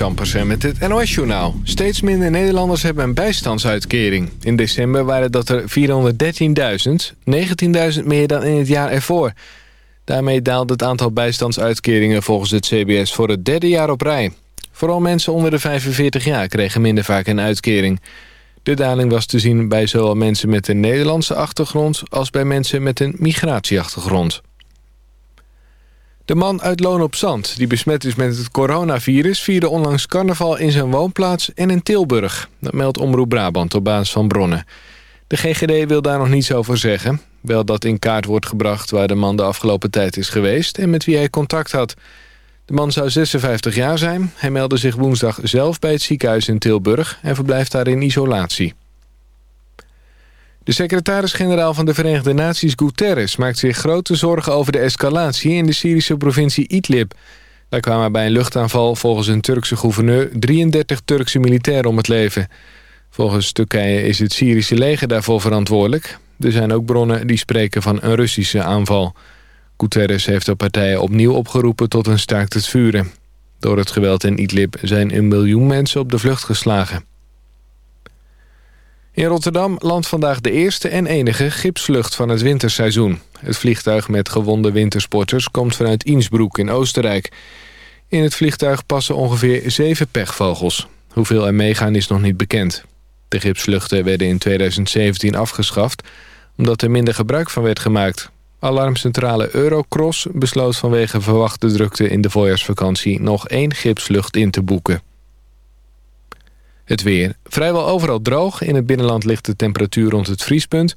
Ampersen met het NOS-journaal. Steeds minder Nederlanders hebben een bijstandsuitkering. In december waren dat er 413.000, 19.000 meer dan in het jaar ervoor. Daarmee daalde het aantal bijstandsuitkeringen volgens het CBS voor het derde jaar op rij. Vooral mensen onder de 45 jaar kregen minder vaak een uitkering. De daling was te zien bij zowel mensen met een Nederlandse achtergrond... als bij mensen met een migratieachtergrond. De man uit Loon op Zand, die besmet is met het coronavirus... vierde onlangs carnaval in zijn woonplaats en in Tilburg. Dat meldt Omroep Brabant op basis van bronnen. De GGD wil daar nog niets over zeggen. Wel dat in kaart wordt gebracht waar de man de afgelopen tijd is geweest... en met wie hij contact had. De man zou 56 jaar zijn. Hij meldde zich woensdag zelf bij het ziekenhuis in Tilburg... en verblijft daar in isolatie. De secretaris-generaal van de Verenigde Naties Guterres... maakt zich grote zorgen over de escalatie in de Syrische provincie Idlib. Daar kwamen bij een luchtaanval volgens een Turkse gouverneur... 33 Turkse militairen om het leven. Volgens Turkije is het Syrische leger daarvoor verantwoordelijk. Er zijn ook bronnen die spreken van een Russische aanval. Guterres heeft de partijen opnieuw opgeroepen tot een staakt het vuren. Door het geweld in Idlib zijn een miljoen mensen op de vlucht geslagen. In Rotterdam landt vandaag de eerste en enige gipsvlucht van het winterseizoen. Het vliegtuig met gewonde wintersporters komt vanuit Innsbruck in Oostenrijk. In het vliegtuig passen ongeveer zeven pechvogels. Hoeveel er meegaan is nog niet bekend. De gipsvluchten werden in 2017 afgeschaft... omdat er minder gebruik van werd gemaakt. Alarmcentrale Eurocross besloot vanwege verwachte drukte in de voorjaarsvakantie... nog één gipsvlucht in te boeken. Het weer. Vrijwel overal droog. In het binnenland ligt de temperatuur rond het vriespunt.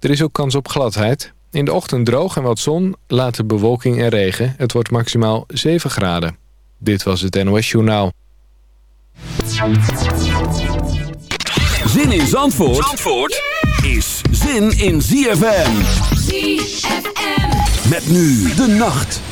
Er is ook kans op gladheid. In de ochtend droog en wat zon, later bewolking en regen. Het wordt maximaal 7 graden. Dit was het NOS Journaal. Zin in Zandvoort, Zandvoort is zin in ZFM. ZFM. Met nu de nacht.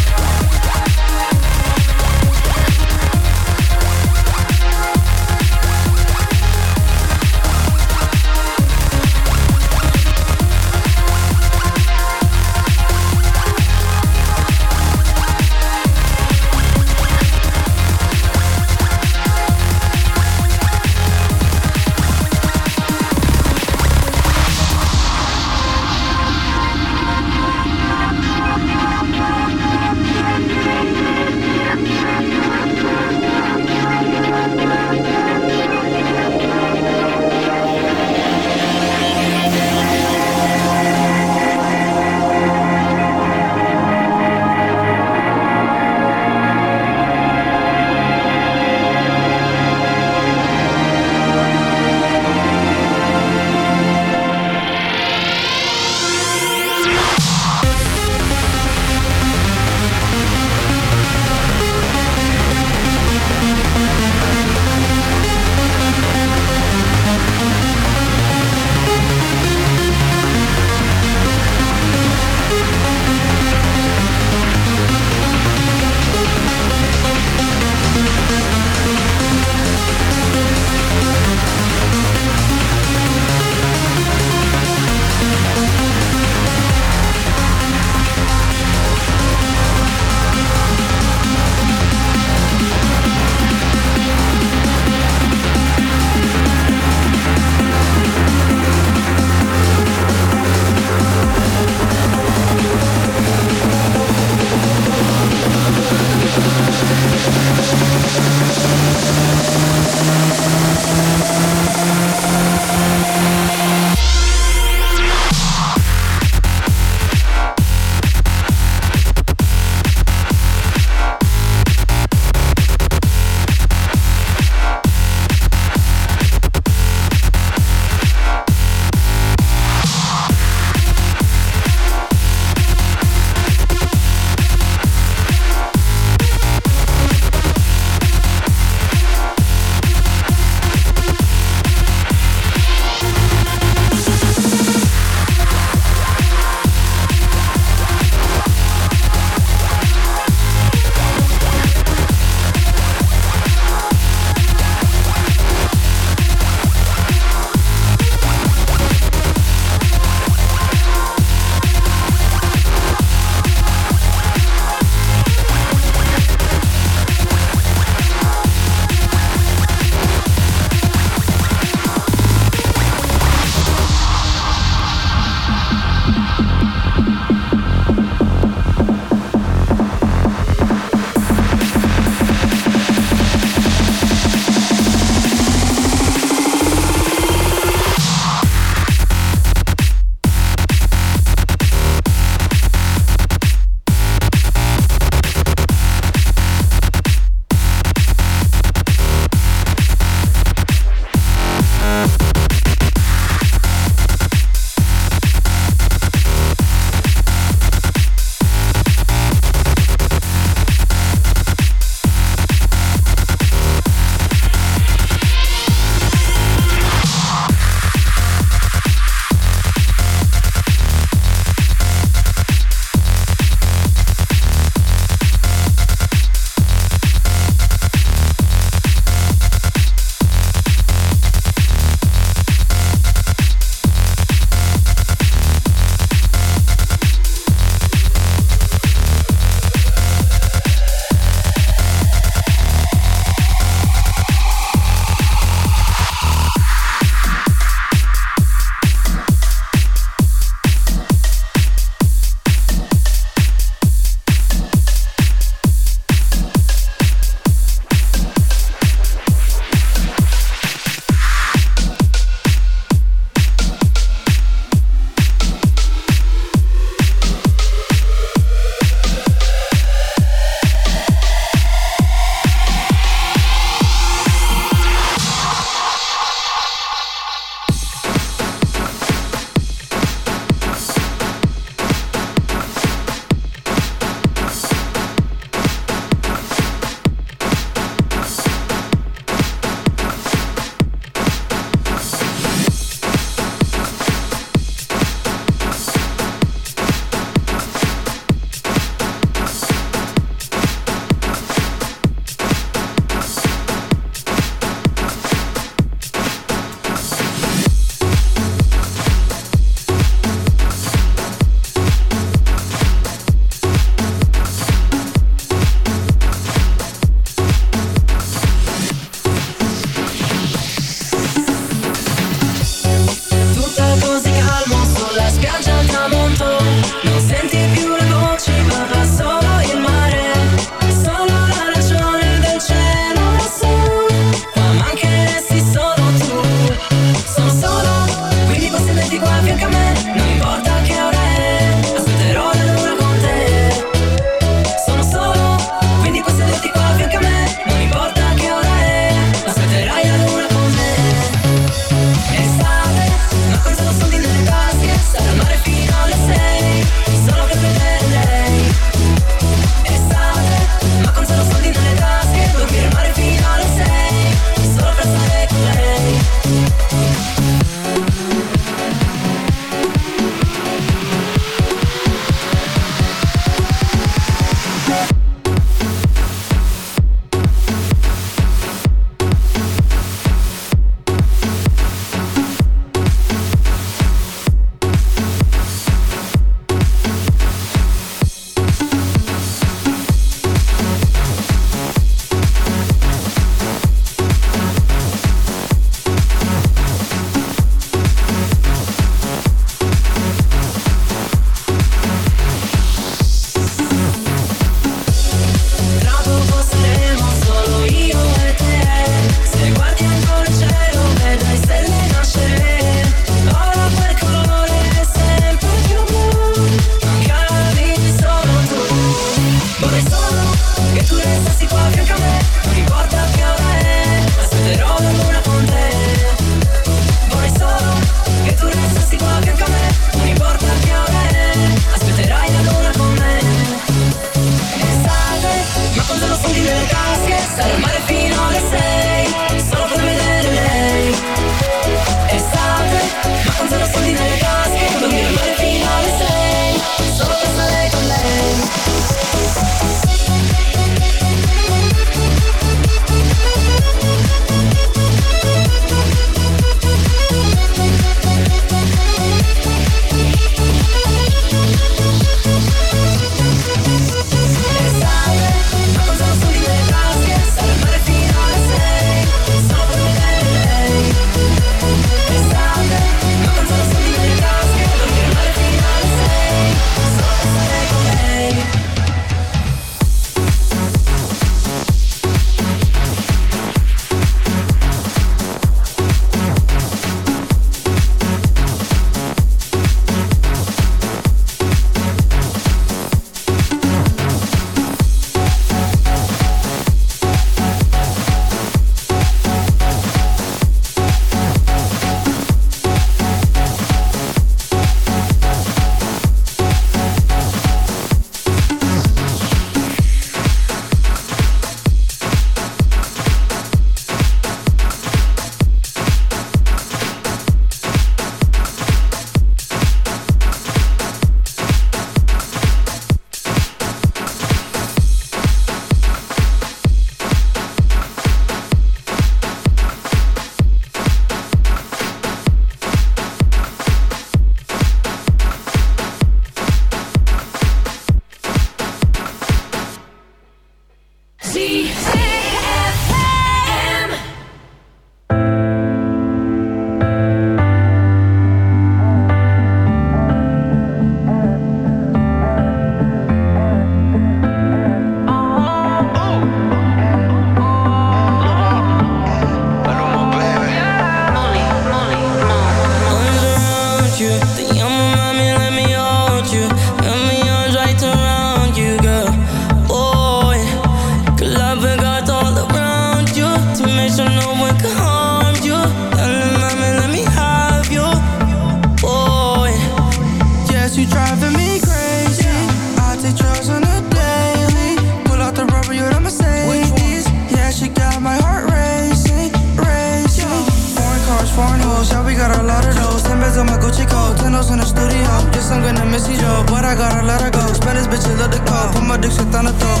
gotta let her go. Spend this bitch, love the call. Put my dick shit on the top.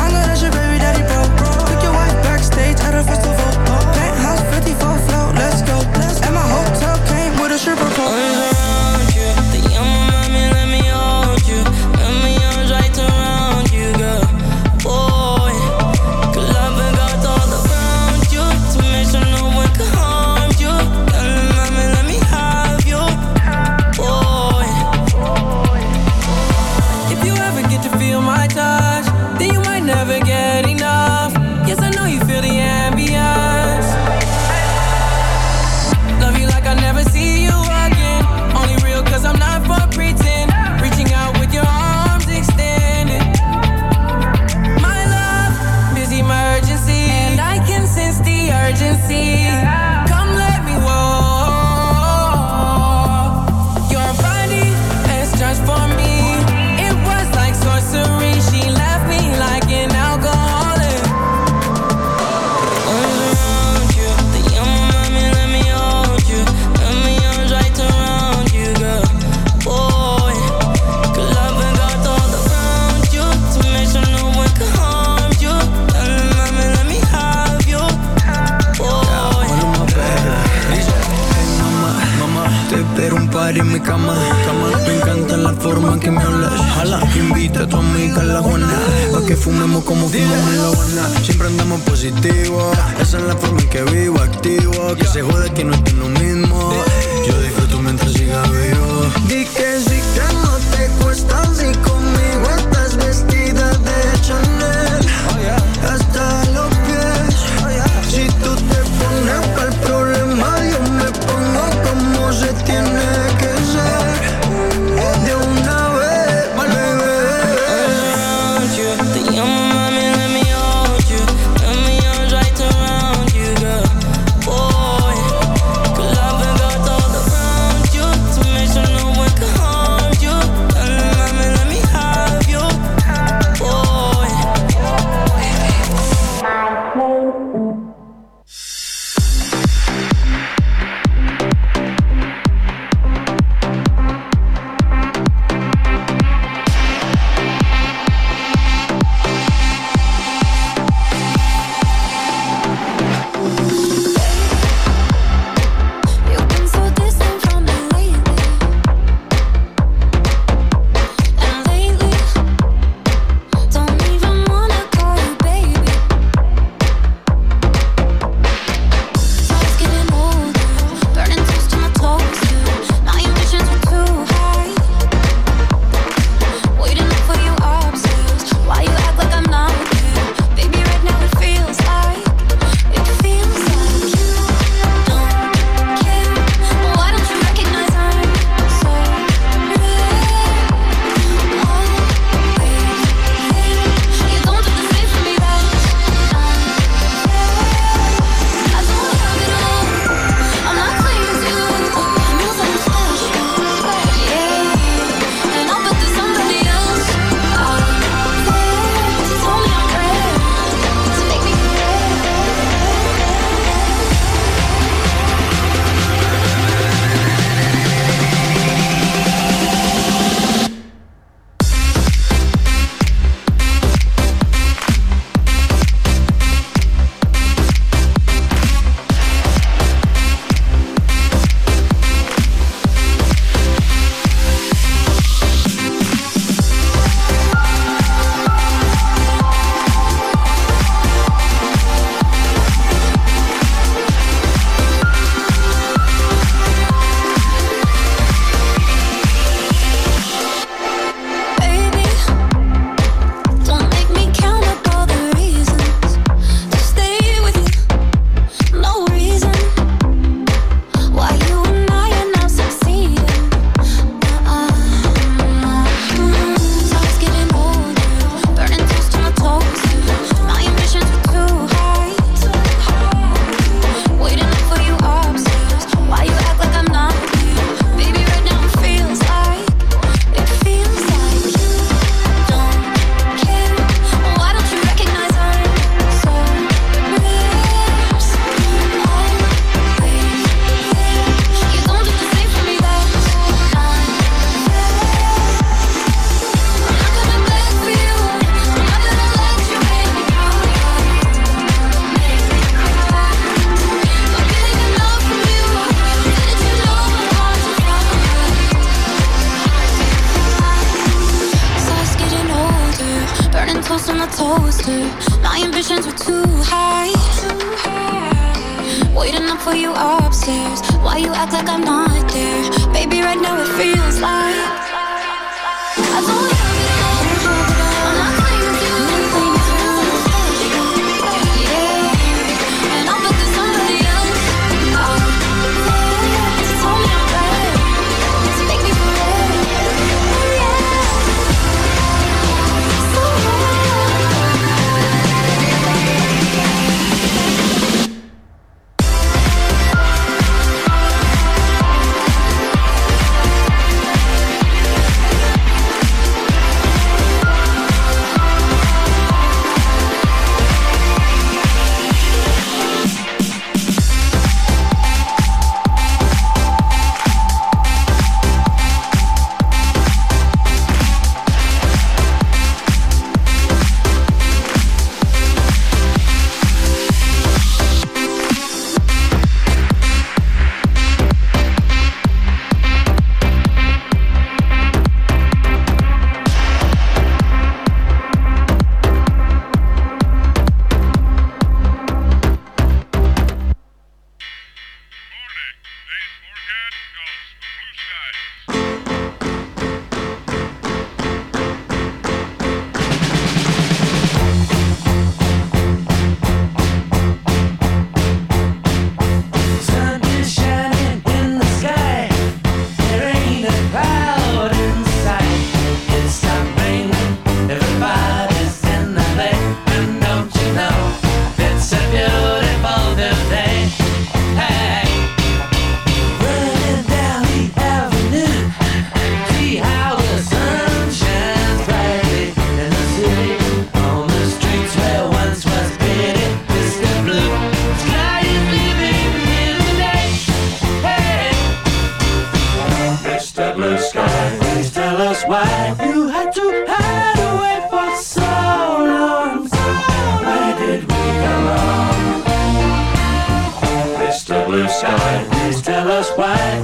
I know that's your baby daddy, bro. Took your wife backstage at a festival. de tu amiga en la buena. Pa' que fumemos como fumamos en la buena. Siempre andamos positivo. Esa es la forma en que vivo, activo. Que se jode que no estoy lo mismo. Yo disfruto mientras siga vivo. Di que sí. I don't Why you had to hide away for so long? So. Where did we go wrong? Mr. Blue Sky, please tell us why.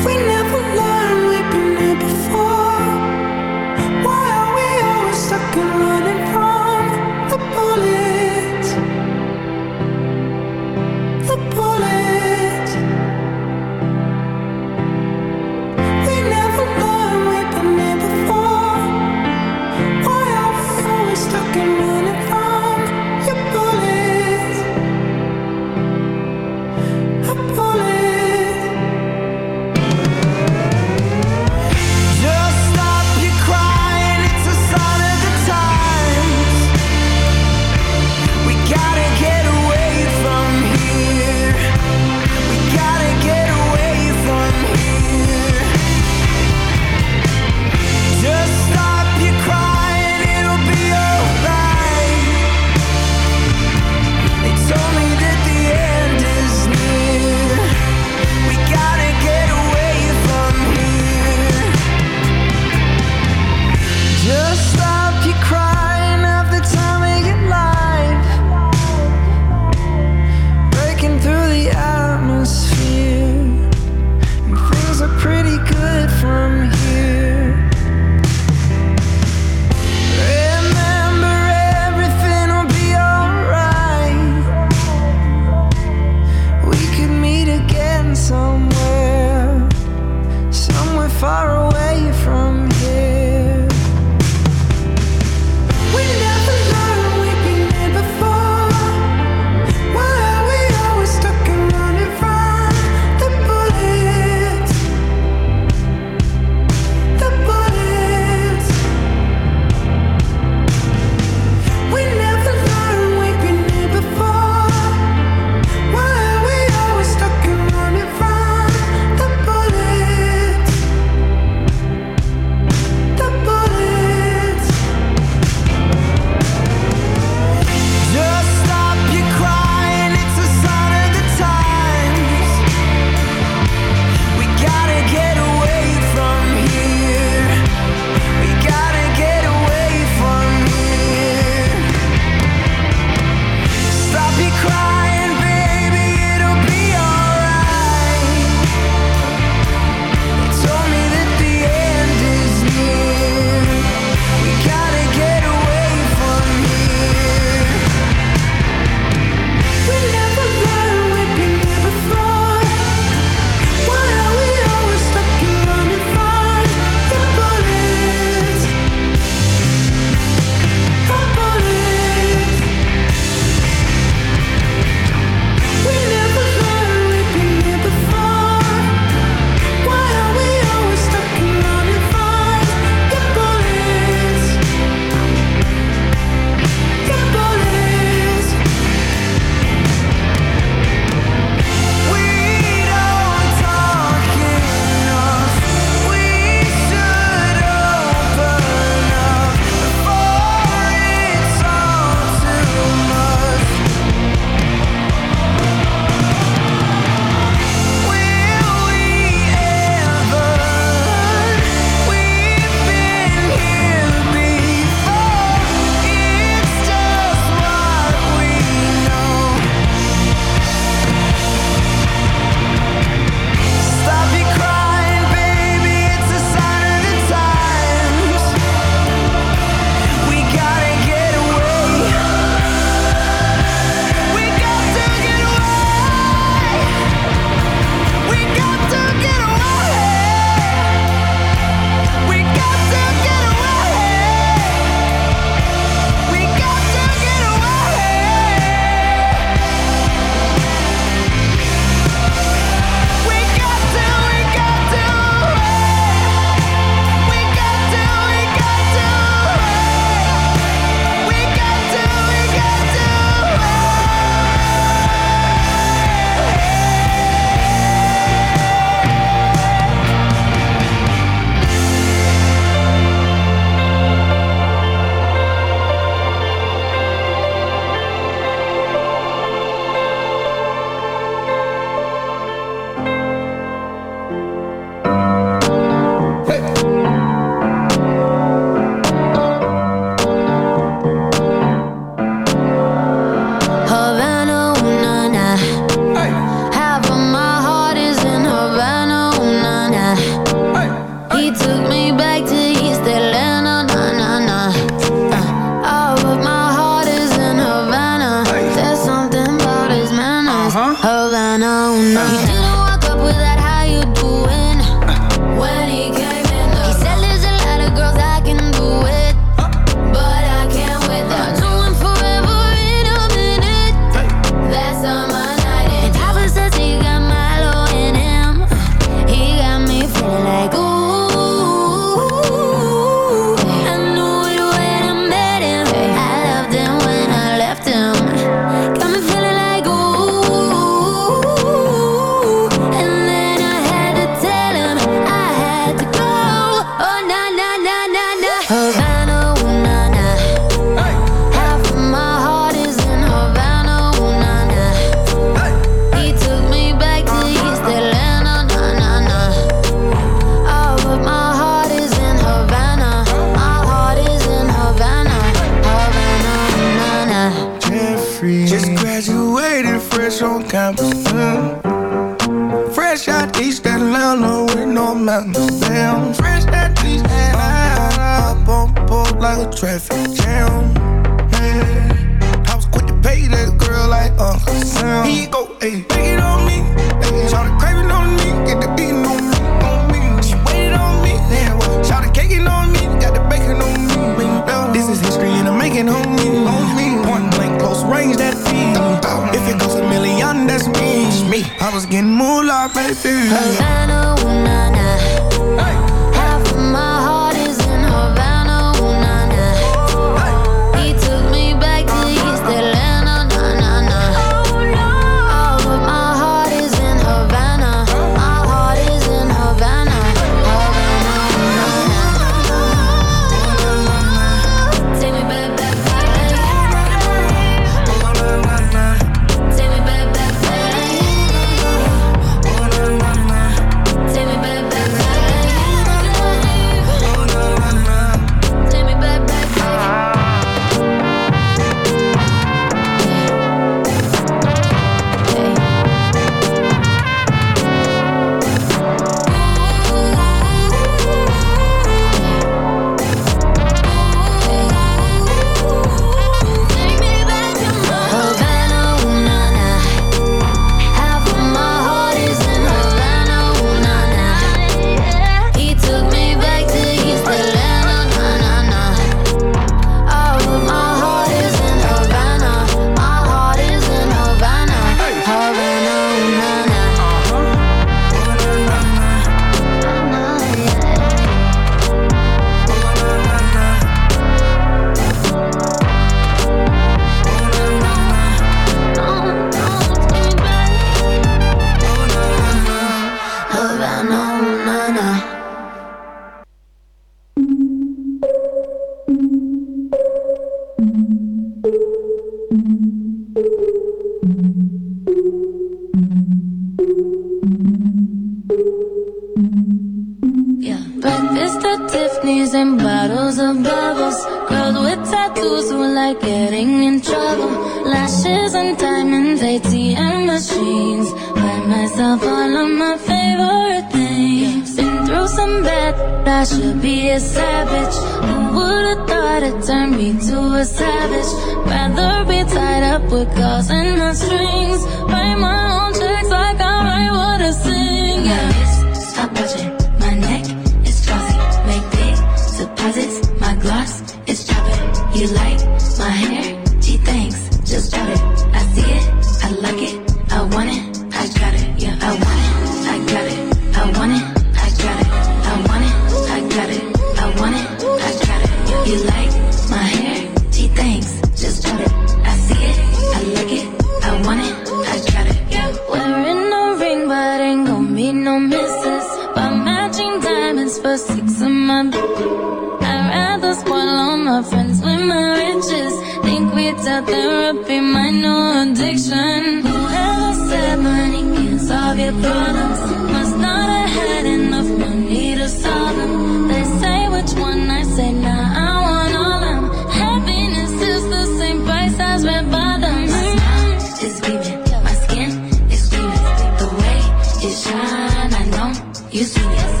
diamonds for six a month. I'd rather swallow my friends with my riches. Think without therapy, my new addiction. Whoever said money can't solve your problems must not have had enough money to solve them. They say which one I say now. Nah, I want all of them. Happiness is the same price as red bottoms. My smile is beaming, my skin is gleaming. The way you shine, I know you see it.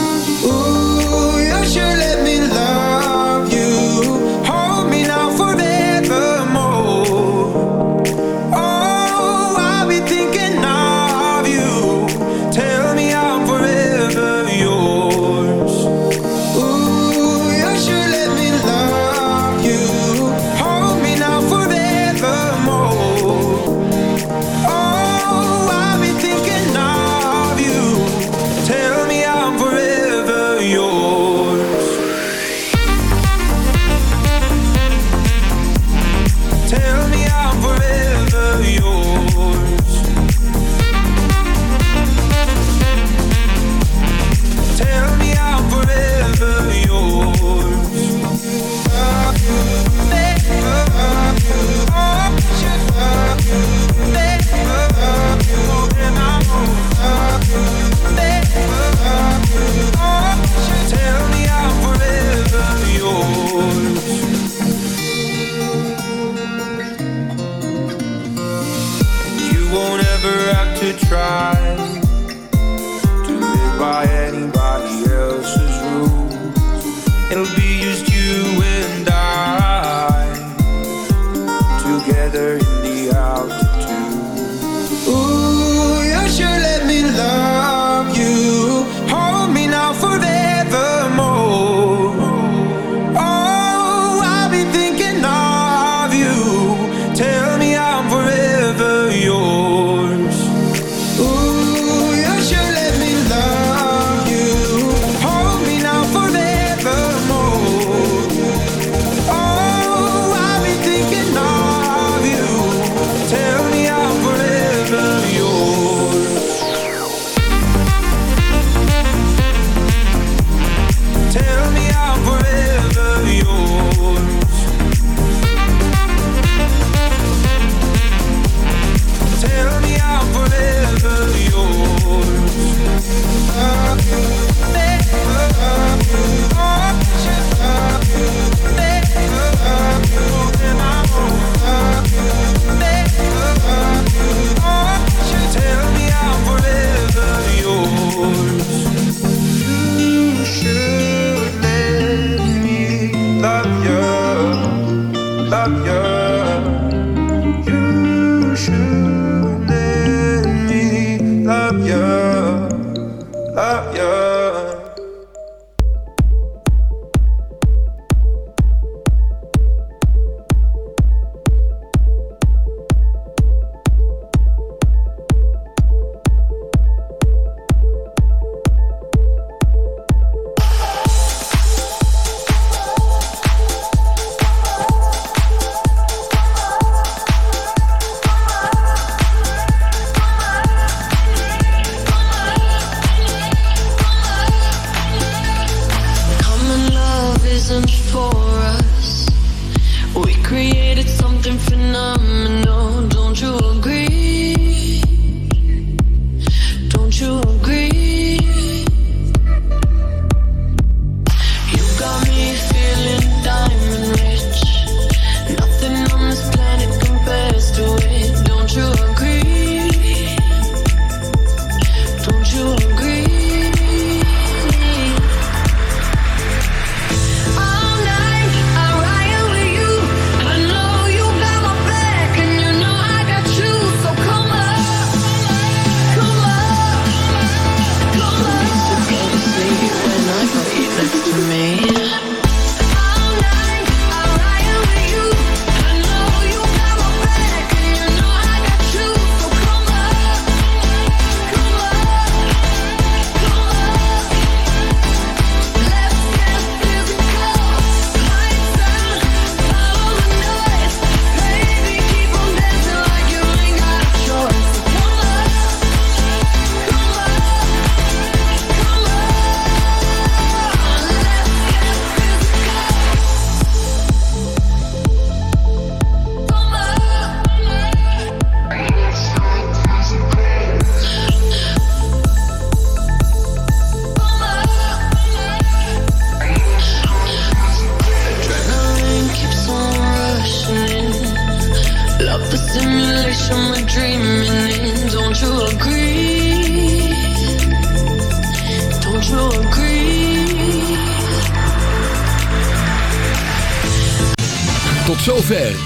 true.